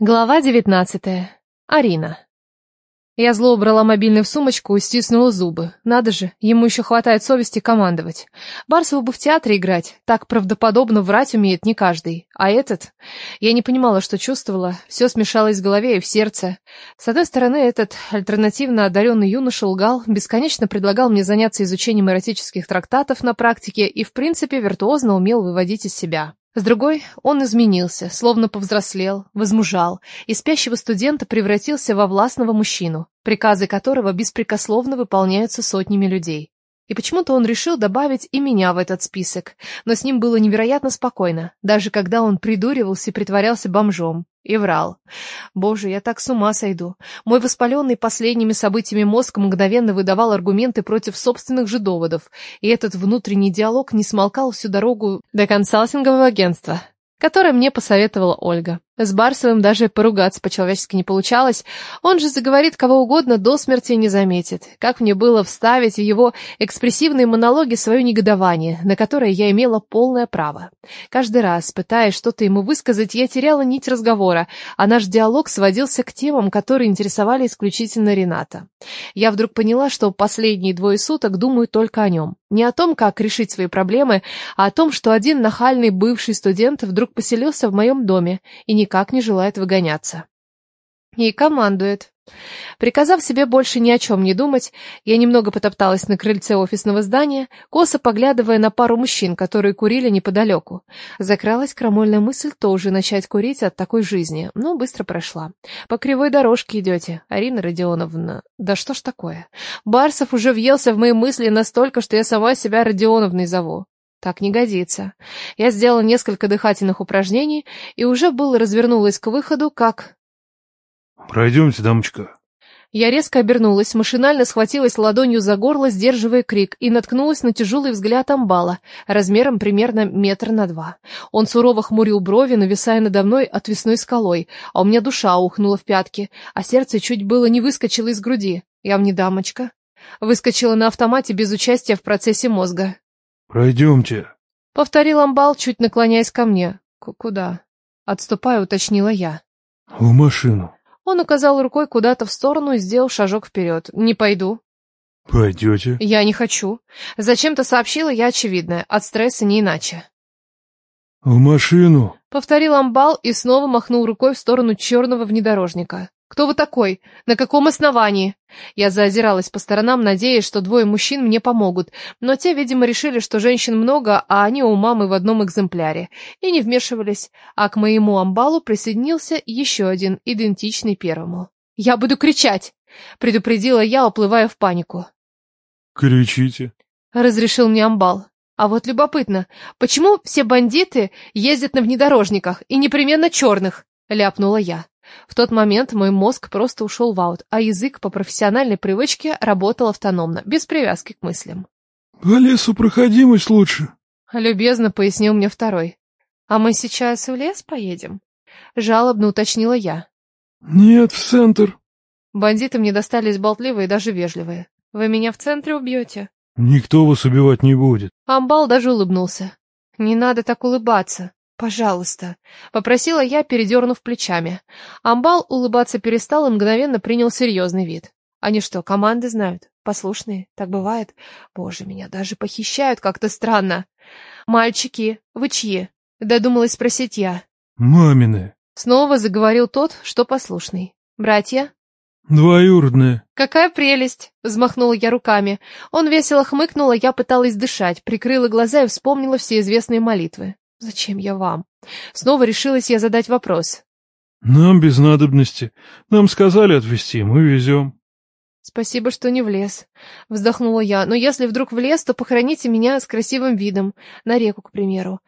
Глава девятнадцатая. Арина. Я зло убрала мобильный в сумочку и стиснула зубы. Надо же, ему еще хватает совести командовать. Барсову бы в театре играть, так правдоподобно врать умеет не каждый. А этот... Я не понимала, что чувствовала, все смешалось в голове и в сердце. С одной стороны, этот альтернативно одаренный юноша лгал, бесконечно предлагал мне заняться изучением эротических трактатов на практике и, в принципе, виртуозно умел выводить из себя. С другой, он изменился, словно повзрослел, возмужал, и спящего студента превратился во властного мужчину, приказы которого беспрекословно выполняются сотнями людей. И почему-то он решил добавить и меня в этот список, но с ним было невероятно спокойно, даже когда он придуривался и притворялся бомжом. И врал. Боже, я так с ума сойду. Мой воспаленный последними событиями мозг мгновенно выдавал аргументы против собственных же доводов, и этот внутренний диалог не смолкал всю дорогу до консалтингового агентства, которое мне посоветовала Ольга. С Барсовым даже поругаться по-человечески не получалось. Он же заговорит кого угодно, до смерти не заметит. Как мне было вставить в его экспрессивные монологи свое негодование, на которое я имела полное право. Каждый раз, пытаясь что-то ему высказать, я теряла нить разговора, а наш диалог сводился к темам, которые интересовали исключительно Рената. Я вдруг поняла, что последние двое суток думаю только о нем. Не о том, как решить свои проблемы, а о том, что один нахальный бывший студент вдруг поселился в моем доме и не никак не желает выгоняться. И командует. Приказав себе больше ни о чем не думать, я немного потопталась на крыльце офисного здания, косо поглядывая на пару мужчин, которые курили неподалеку. Закралась крамольная мысль тоже начать курить от такой жизни, но быстро прошла. По кривой дорожке идете, Арина Родионовна. Да что ж такое? Барсов уже въелся в мои мысли настолько, что я сама себя Родионовной зову. Так не годится. Я сделала несколько дыхательных упражнений и уже было развернулась к выходу, как... «Пройдемте, дамочка». Я резко обернулась, машинально схватилась ладонью за горло, сдерживая крик, и наткнулась на тяжелый взгляд амбала, размером примерно метр на два. Он сурово хмурил брови, нависая надо мной отвесной скалой, а у меня душа ухнула в пятки, а сердце чуть было не выскочило из груди. Я мне дамочка. Выскочила на автомате без участия в процессе мозга. «Пройдемте», — повторил амбал, чуть наклоняясь ко мне. «Куда?» — отступая, уточнила я. «В машину». Он указал рукой куда-то в сторону и сделал шажок вперед. «Не пойду». «Пойдете?» «Я не хочу. Зачем-то сообщила я очевидное. От стресса не иначе». «В машину», — повторил амбал и снова махнул рукой в сторону черного внедорожника. «Кто вы такой? На каком основании?» Я заозиралась по сторонам, надеясь, что двое мужчин мне помогут, но те, видимо, решили, что женщин много, а они у мамы в одном экземпляре, и не вмешивались, а к моему амбалу присоединился еще один, идентичный первому. «Я буду кричать!» — предупредила я, уплывая в панику. «Кричите!» — разрешил мне амбал. А вот любопытно, почему все бандиты ездят на внедорожниках и непременно черных? — ляпнула я. В тот момент мой мозг просто ушел в аут, а язык по профессиональной привычке работал автономно, без привязки к мыслям. «По лесу проходимость лучше», — любезно пояснил мне второй. «А мы сейчас в лес поедем?» — жалобно уточнила я. «Нет, в центр». Бандиты мне достались болтливые и даже вежливые. «Вы меня в центре убьете?» «Никто вас убивать не будет». Амбал даже улыбнулся. «Не надо так улыбаться. «Пожалуйста», — попросила я, передернув плечами. Амбал улыбаться перестал и мгновенно принял серьезный вид. «Они что, команды знают? Послушные? Так бывает? Боже, меня даже похищают как-то странно. Мальчики, вы чьи?» — додумалась спросить я. «Мамины». Снова заговорил тот, что послушный. «Братья?» «Двоюродные». «Какая прелесть!» — взмахнула я руками. Он весело хмыкнул, а я пыталась дышать, прикрыла глаза и вспомнила все известные молитвы. Зачем я вам? Снова решилась я задать вопрос. Нам без надобности. Нам сказали отвезти, мы везем. Спасибо, что не в лес. Вздохнула я. Но если вдруг в лес, то похороните меня с красивым видом. На реку, к примеру.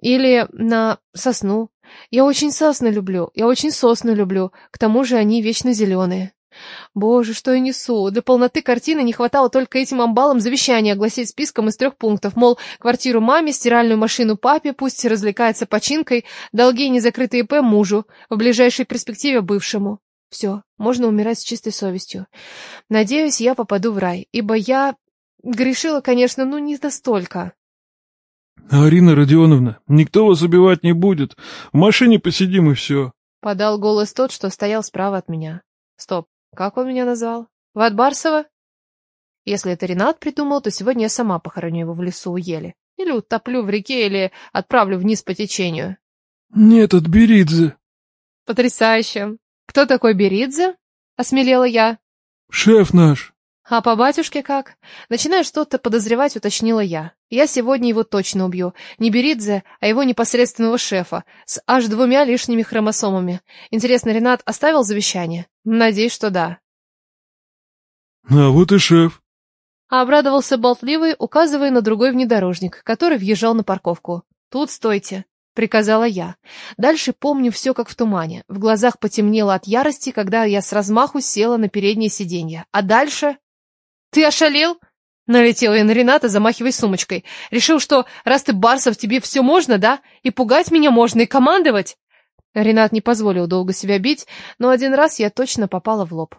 Или на сосну. Я очень сосны люблю. Я очень сосны люблю. К тому же они вечно зеленые. Боже, что я несу! Для полноты картины не хватало только этим амбалам завещания огласить списком из трех пунктов, мол, квартиру маме, стиральную машину папе, пусть развлекается починкой, долги незакрытые ИП мужу, в ближайшей перспективе бывшему. Все, можно умирать с чистой совестью. Надеюсь, я попаду в рай, ибо я грешила, конечно, ну не настолько. Арина Родионовна, никто вас убивать не будет. В машине посидим и все. Подал голос тот, что стоял справа от меня. Стоп, как он меня назвал? Ватбарсова? Если это Ренат придумал, то сегодня я сама похороню его в лесу у ели. Или утоплю в реке, или отправлю вниз по течению. Нет, от Беридзе. Потрясающе. Кто такой Беридзе? Осмелела я. Шеф наш. А по батюшке как? Начиная что-то подозревать, уточнила я. Я сегодня его точно убью. Не Беридзе, а его непосредственного шефа, с аж двумя лишними хромосомами. Интересно, Ренат оставил завещание? Надеюсь, что да. А вот и шеф. А обрадовался болтливый, указывая на другой внедорожник, который въезжал на парковку. «Тут стойте», — приказала я. Дальше помню все как в тумане. В глазах потемнело от ярости, когда я с размаху села на переднее сиденье. А дальше... «Ты ошалел?» Налетела я на Рената, замахивая сумочкой. «Решил, что раз ты Барсов, тебе все можно, да? И пугать меня можно, и командовать?» Ренат не позволил долго себя бить, но один раз я точно попала в лоб.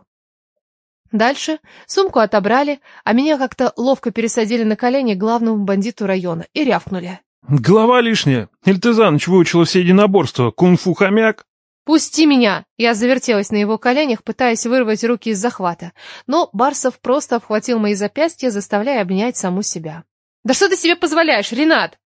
Дальше сумку отобрали, а меня как-то ловко пересадили на колени главному бандиту района и рявкнули. Голова лишняя. Или ты за ночь выучила все единоборства? Кунг-фу хомяк? «Пусти меня!» Я завертелась на его коленях, пытаясь вырвать руки из захвата. Но Барсов просто обхватил мои запястья, заставляя обнять саму себя. «Да что ты себе позволяешь, Ренат?»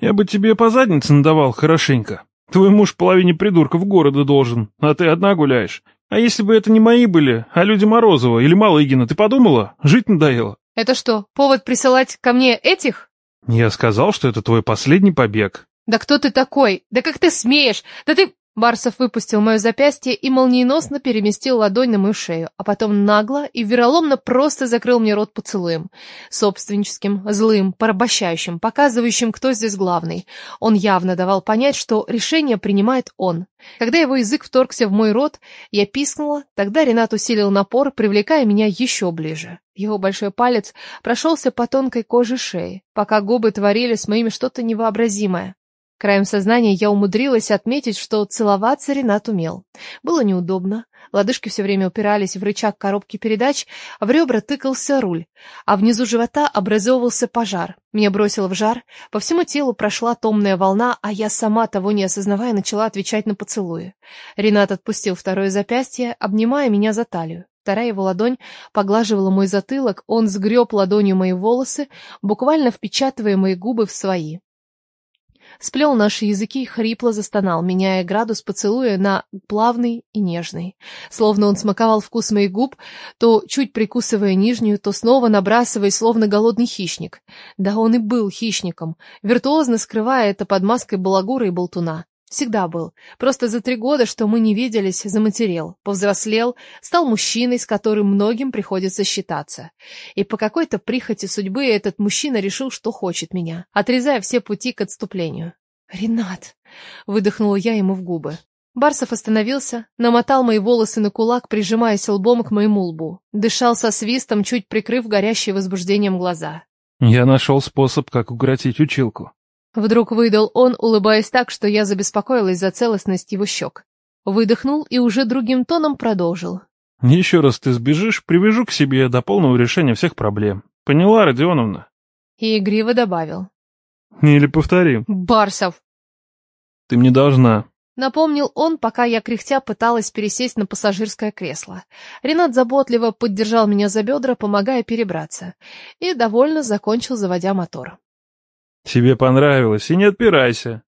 «Я бы тебе по заднице надавал хорошенько. Твой муж половине придурков города должен, а ты одна гуляешь. А если бы это не мои были, а люди Морозова или Малыгина, ты подумала? Жить надоело». «Это что, повод присылать ко мне этих?» «Я сказал, что это твой последний побег». «Да кто ты такой? Да как ты смеешь? Да ты...» Барсов выпустил мое запястье и молниеносно переместил ладонь на мою шею, а потом нагло и вероломно просто закрыл мне рот поцелуем. Собственническим, злым, порабощающим, показывающим, кто здесь главный. Он явно давал понять, что решение принимает он. Когда его язык вторгся в мой рот, я пискнула, тогда Ренат усилил напор, привлекая меня еще ближе. Его большой палец прошелся по тонкой коже шеи, пока губы творили с моими что-то невообразимое. Краем сознания я умудрилась отметить, что целоваться Ренат умел. Было неудобно. Лодыжки все время упирались в рычаг коробки передач, в ребра тыкался руль, а внизу живота образовывался пожар. Меня бросило в жар, по всему телу прошла томная волна, а я сама, того не осознавая, начала отвечать на поцелуи. Ренат отпустил второе запястье, обнимая меня за талию. Вторая его ладонь поглаживала мой затылок, он сгреб ладонью мои волосы, буквально впечатывая мои губы в свои сплел наши языки и хрипло застонал, меняя градус поцелуя на плавный и нежный. Словно он смаковал вкус моих губ, то чуть прикусывая нижнюю, то снова набрасывая, словно голодный хищник. Да он и был хищником, виртуозно скрывая это под маской балагура и болтуна. Всегда был. Просто за три года, что мы не виделись, заматерел, повзрослел, стал мужчиной, с которым многим приходится считаться. И по какой-то прихоти судьбы этот мужчина решил, что хочет меня, отрезая все пути к отступлению. «Ренат!» — выдохнула я ему в губы. Барсов остановился, намотал мои волосы на кулак, прижимаясь лбом к моему лбу. Дышал со свистом, чуть прикрыв горящие возбуждением глаза. «Я нашел способ, как укротить училку». Вдруг выдал он, улыбаясь так, что я забеспокоилась за целостность его щек. Выдохнул и уже другим тоном продолжил. «Еще раз ты сбежишь, привяжу к себе до полного решения всех проблем. Поняла, Родионовна?» И игриво добавил. «Или повторим». «Барсов!» «Ты мне должна». Напомнил он, пока я кряхтя пыталась пересесть на пассажирское кресло. Ренат заботливо поддержал меня за бедра, помогая перебраться. И довольно закончил, заводя мотор. Тебе понравилось, и не отпирайся.